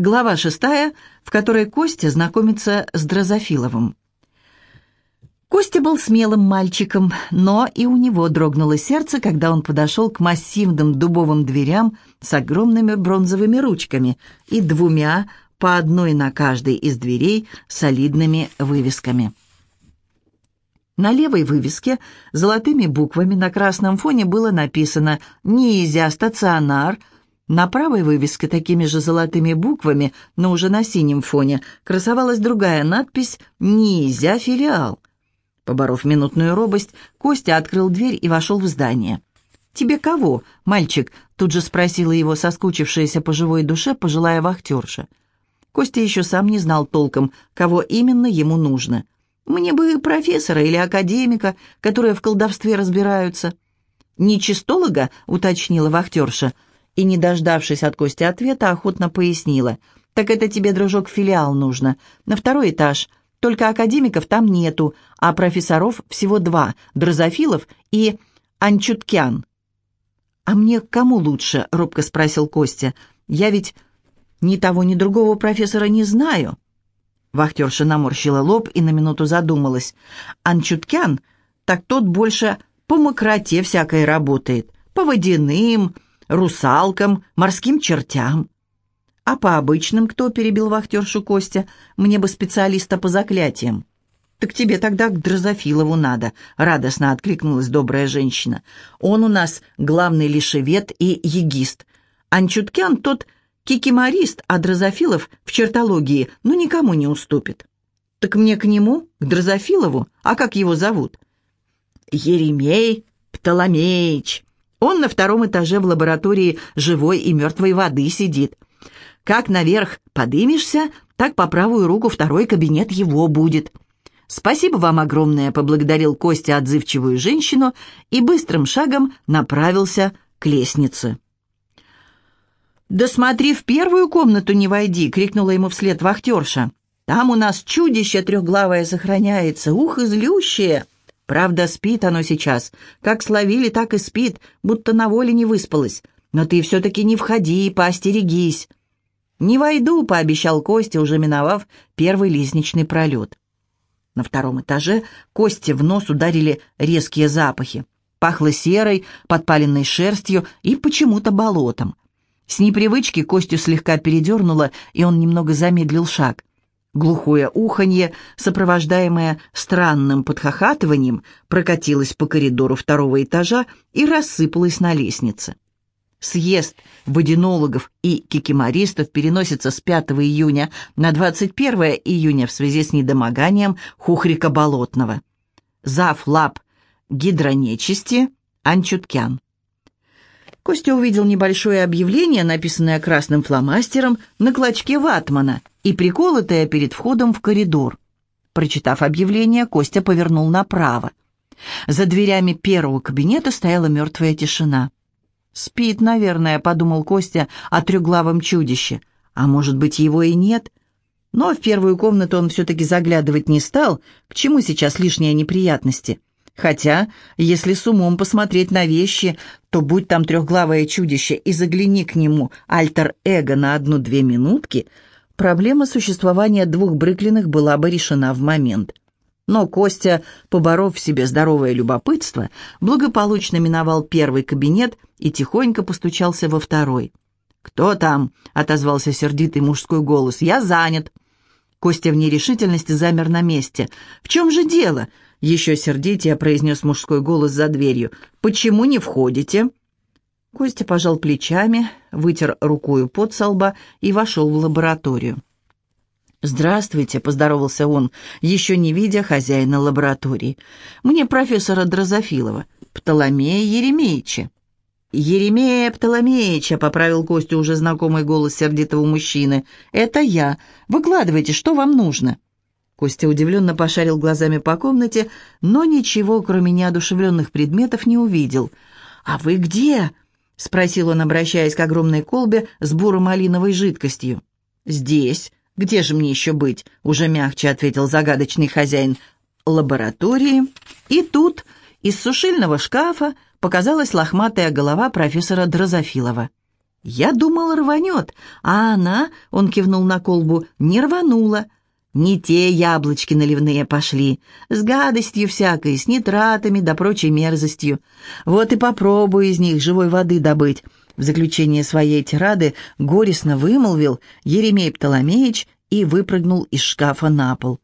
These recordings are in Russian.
Глава шестая, в которой Костя знакомится с Дрозофиловым. Костя был смелым мальчиком, но и у него дрогнуло сердце, когда он подошел к массивным дубовым дверям с огромными бронзовыми ручками и двумя, по одной на каждой из дверей, солидными вывесками. На левой вывеске золотыми буквами на красном фоне было написано «Низя стационар», на правой вывеске такими же золотыми буквами, но уже на синем фоне, красовалась другая надпись «Низя филиал». Поборов минутную робость, Костя открыл дверь и вошел в здание. «Тебе кого, мальчик?» — тут же спросила его соскучившаяся по живой душе пожилая вахтерша. Костя еще сам не знал толком, кого именно ему нужно. «Мне бы профессора или академика, которые в колдовстве разбираются». «Не чистолога?» — уточнила вахтерша — и, не дождавшись от Кости ответа, охотно пояснила. «Так это тебе, дружок, филиал нужно. На второй этаж. Только академиков там нету, а профессоров всего два — Дрозофилов и Анчуткян». «А мне к кому лучше?» — робко спросил Костя. «Я ведь ни того, ни другого профессора не знаю». Вахтерша наморщила лоб и на минуту задумалась. «Анчуткян, так тот больше по мокроте всякой работает, по водяным, русалкам, морским чертям. А по обычным кто перебил вахтершу Костя? Мне бы специалиста по заклятиям. «Так тебе тогда к Дрозофилову надо», — радостно откликнулась добрая женщина. «Он у нас главный лишевед и егист. Анчуткян тот кикиморист, а Дрозофилов в чертологии ну никому не уступит». «Так мне к нему, к Дрозофилову? А как его зовут?» «Еремей Птоломеич», он на втором этаже в лаборатории живой и мертвой воды сидит. Как наверх подымешься, так по правую руку второй кабинет его будет. «Спасибо вам огромное», — поблагодарил Костя отзывчивую женщину и быстрым шагом направился к лестнице. «Да смотри, в первую комнату не войди!» — крикнула ему вслед вахтерша. «Там у нас чудище трехглавое сохраняется, ух, излющее!» Правда, спит оно сейчас. Как словили, так и спит, будто на воле не выспалось. Но ты все-таки не входи, поостерегись». «Не войду», — пообещал Костя, уже миновав первый лестничный пролет. На втором этаже Косте в нос ударили резкие запахи. Пахло серой, подпаленной шерстью и почему-то болотом. С непривычки Костю слегка передернуло, и он немного замедлил шаг. Глухое уханье, сопровождаемое странным подхохатыванием, прокатилось по коридору второго этажа и рассыпалось на лестнице. Съезд воденологов и кикимористов переносится с 5 июня на 21 июня в связи с недомоганием Хухрика Болотного. Зав лап гидронечисти Анчуткян. Костя увидел небольшое объявление, написанное красным фломастером на клочке ватмана и приколотое перед входом в коридор. Прочитав объявление, Костя повернул направо. За дверями первого кабинета стояла мертвая тишина. «Спит, наверное», — подумал Костя о трехглавом чудище. «А может быть, его и нет?» Но в первую комнату он все-таки заглядывать не стал. К чему сейчас лишние неприятности? Хотя, если с умом посмотреть на вещи, то будь там трехглавое чудище и загляни к нему альтер-эго на одну-две минутки, проблема существования двух Брыклиных была бы решена в момент. Но Костя, поборов в себе здоровое любопытство, благополучно миновал первый кабинет и тихонько постучался во второй. «Кто там?» — отозвался сердитый мужской голос. «Я занят». Костя в нерешительности замер на месте. «В чем же дело?» Еще сердитее произнес мужской голос за дверью. «Почему не входите?» Костя пожал плечами, вытер рукою под со лба и вошел в лабораторию. «Здравствуйте», — поздоровался он, еще не видя хозяина лаборатории. «Мне профессора Дрозофилова, Птоломея Еремеевича». «Еремея Птоломеича», — поправил Костю уже знакомый голос сердитого мужчины. «Это я. Выкладывайте, что вам нужно?» Костя удивленно пошарил глазами по комнате, но ничего, кроме неодушевленных предметов, не увидел. «А вы где?» — спросил он, обращаясь к огромной колбе с буро-малиновой жидкостью. «Здесь. Где же мне еще быть?» — уже мягче ответил загадочный хозяин лаборатории. И тут из сушильного шкафа показалась лохматая голова профессора Дрозофилова. Я думал, рванет, а она, он кивнул на колбу, не рванула. Не те яблочки наливные пошли, с гадостью всякой, с нитратами да прочей мерзостью. Вот и попробую из них живой воды добыть. В заключение своей тирады горестно вымолвил Еремей Птоломеич и выпрыгнул из шкафа на пол.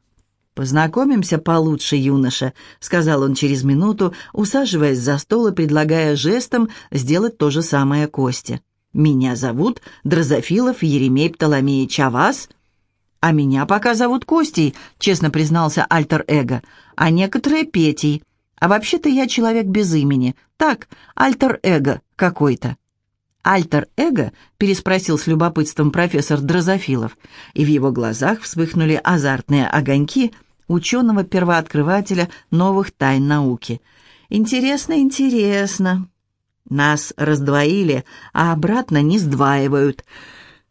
«Познакомимся получше, юноша», — сказал он через минуту, усаживаясь за стол и предлагая жестом сделать то же самое Косте. «Меня зовут Дрозофилов Еремей Птоломеич, а вас?» «А меня пока зовут Костей», — честно признался альтер-эго, «а некоторые Петей. А вообще-то я человек без имени. Так, альтер-эго какой-то». «Альтер-эго?» — переспросил с любопытством профессор Дрозофилов, и в его глазах вспыхнули азартные огоньки ученого-первооткрывателя новых тайн науки. «Интересно, интересно. Нас раздвоили, а обратно не сдваивают».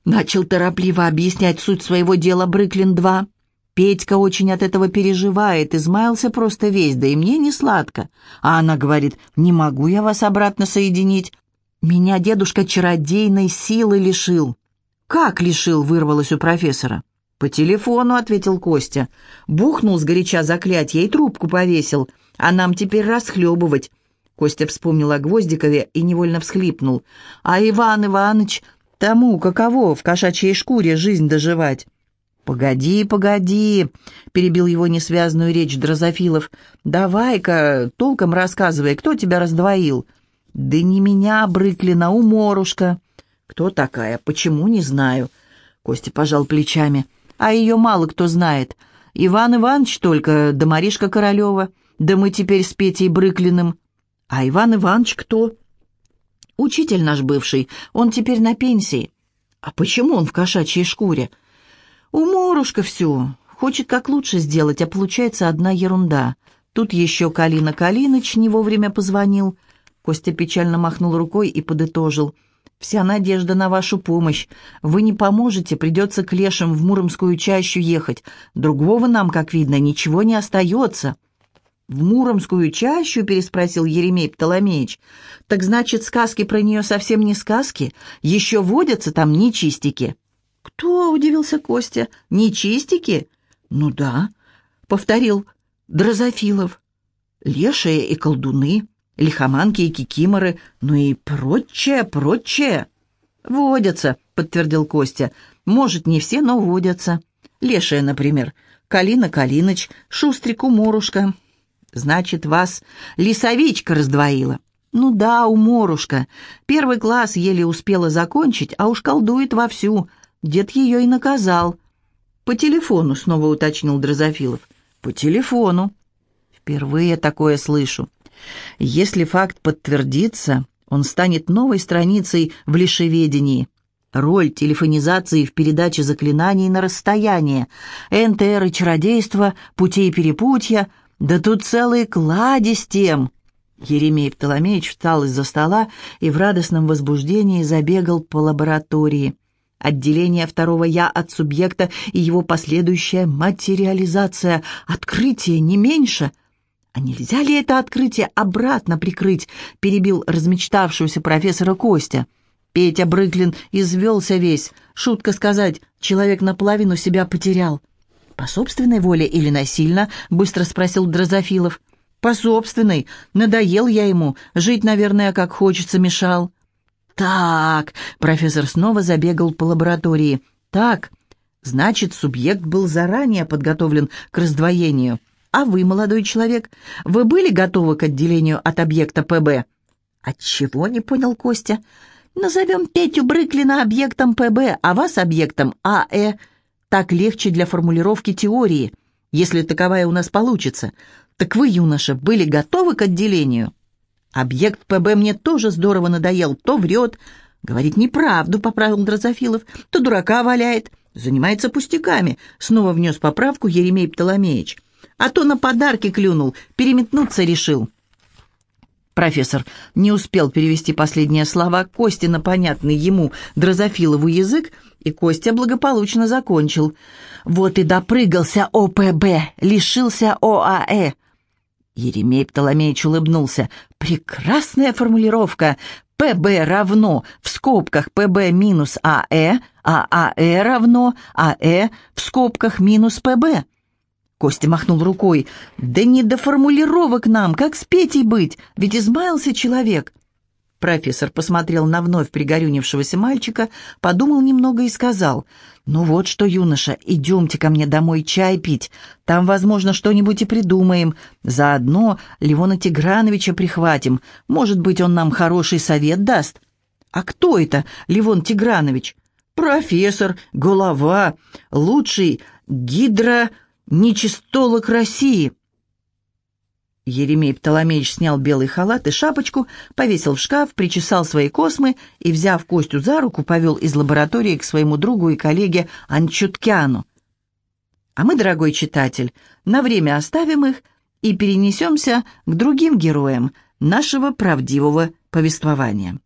Начал торопливо объяснять суть своего дела Брыклин-2. Петька очень от этого переживает, измаялся просто весь, да и мне не сладко. А она говорит, не могу я вас обратно соединить. Меня дедушка чародейной силы лишил. «Как лишил?» — вырвалось у профессора. «По телефону», — ответил Костя. Бухнул сгоряча заклятье и трубку повесил. А нам теперь расхлебывать. Костя вспомнил о Гвоздикове и невольно всхлипнул. «А Иван Иванович Тому, каково в кошачьей шкуре жизнь доживать. «Погоди, погоди», — перебил его несвязную речь Дрозофилов. «Давай-ка толком рассказывай, кто тебя раздвоил?» «Да не меня, Брыклина, уморушка». «Кто такая? Почему, не знаю». Костя пожал плечами. «А ее мало кто знает. Иван Иванович только, да Маришка Королева, да мы теперь с Петей Брыклиным». «А Иван Иванович кто?» Учитель наш бывший, он теперь на пенсии. А почему он в кошачьей шкуре? Уморушка все. Хочет как лучше сделать, а получается одна ерунда. Тут еще Калина Калиныч не вовремя позвонил. Костя печально махнул рукой и подытожил. «Вся надежда на вашу помощь. Вы не поможете, придется к лешим в Муромскую чащу ехать. Другого нам, как видно, ничего не остается». «В Муромскую чащу?» — переспросил Еремей Птоломеич. «Так значит, сказки про нее совсем не сказки? Еще водятся там нечистики?» «Кто?» — удивился Костя. «Нечистики?» «Ну да», — повторил Дрозофилов. «Лешие и колдуны, лихоманки и кикиморы, ну и прочее, прочее». «Водятся», — подтвердил Костя. «Может, не все, но водятся. Лешая, например. Калина Калиныч, Шустрик Уморушка, Значит, вас лисовичка раздвоила. Ну да, уморушка. Первый класс еле успела закончить, а уж колдует вовсю. Дед ее и наказал. По телефону, снова уточнил Дрозофилов. По телефону. Впервые такое слышу. Если факт подтвердится, он станет новой страницей в лишеведении. Роль телефонизации в передаче заклинаний на расстояние, НТР и чародейство, путей перепутья — «Да тут целый кладезь тем!» Еремей Птоломеич встал из-за стола и в радостном возбуждении забегал по лаборатории. Отделение второго «я» от субъекта и его последующая материализация. Открытие не меньше. А нельзя ли это открытие обратно прикрыть? Перебил размечтавшегося профессора Костя. Петя Брыклин извелся весь. Шутка сказать, человек наполовину себя потерял. «По собственной воле или насильно?» — быстро спросил Дрозофилов. «По собственной. Надоел я ему. Жить, наверное, как хочется, мешал». «Так», — профессор снова забегал по лаборатории. «Так, значит, субъект был заранее подготовлен к раздвоению. А вы, молодой человек, вы были готовы к отделению от объекта ПБ?» «Отчего?» — не понял Костя. «Назовем Петю Брыклина объектом ПБ, а вас объектом АЭ». Так легче для формулировки теории, если таковая у нас получится. Так вы, юноша, были готовы к отделению? Объект ПБ мне тоже здорово надоел, то врет, говорит неправду, поправил Дрозофилов, то дурака валяет, занимается пустяками, снова внес поправку Еремей Птоломеич. А то на подарки клюнул, переметнуться решил. Профессор не успел перевести последние слова Кости на понятный ему Дрозофилову язык, и Костя благополучно закончил. Вот и допрыгался ОПБ, лишился ОАЭ. Еремей Птоломеич улыбнулся. «Прекрасная формулировка. ПБ равно в скобках ПБ минус АЭ, а АЭ равно АЭ в скобках минус ПБ. Костя махнул рукой. «Да не до формулировок нам, как с Петей быть, ведь измаялся человек». Профессор посмотрел на вновь пригорюнившегося мальчика, подумал немного и сказал, «Ну вот что, юноша, идемте ко мне домой чай пить. Там, возможно, что-нибудь и придумаем. Заодно Левона Тиграновича прихватим. Может быть, он нам хороший совет даст». «А кто это, Левон Тигранович?» «Профессор, голова, лучший гидро-нечистолог России». Еремей Птоломеич снял белый халат и шапочку, повесил в шкаф, причесал свои космы и, взяв Костю за руку, повел из лаборатории к своему другу и коллеге Анчуткяну. А мы, дорогой читатель, на время оставим их и перенесемся к другим героям нашего правдивого повествования.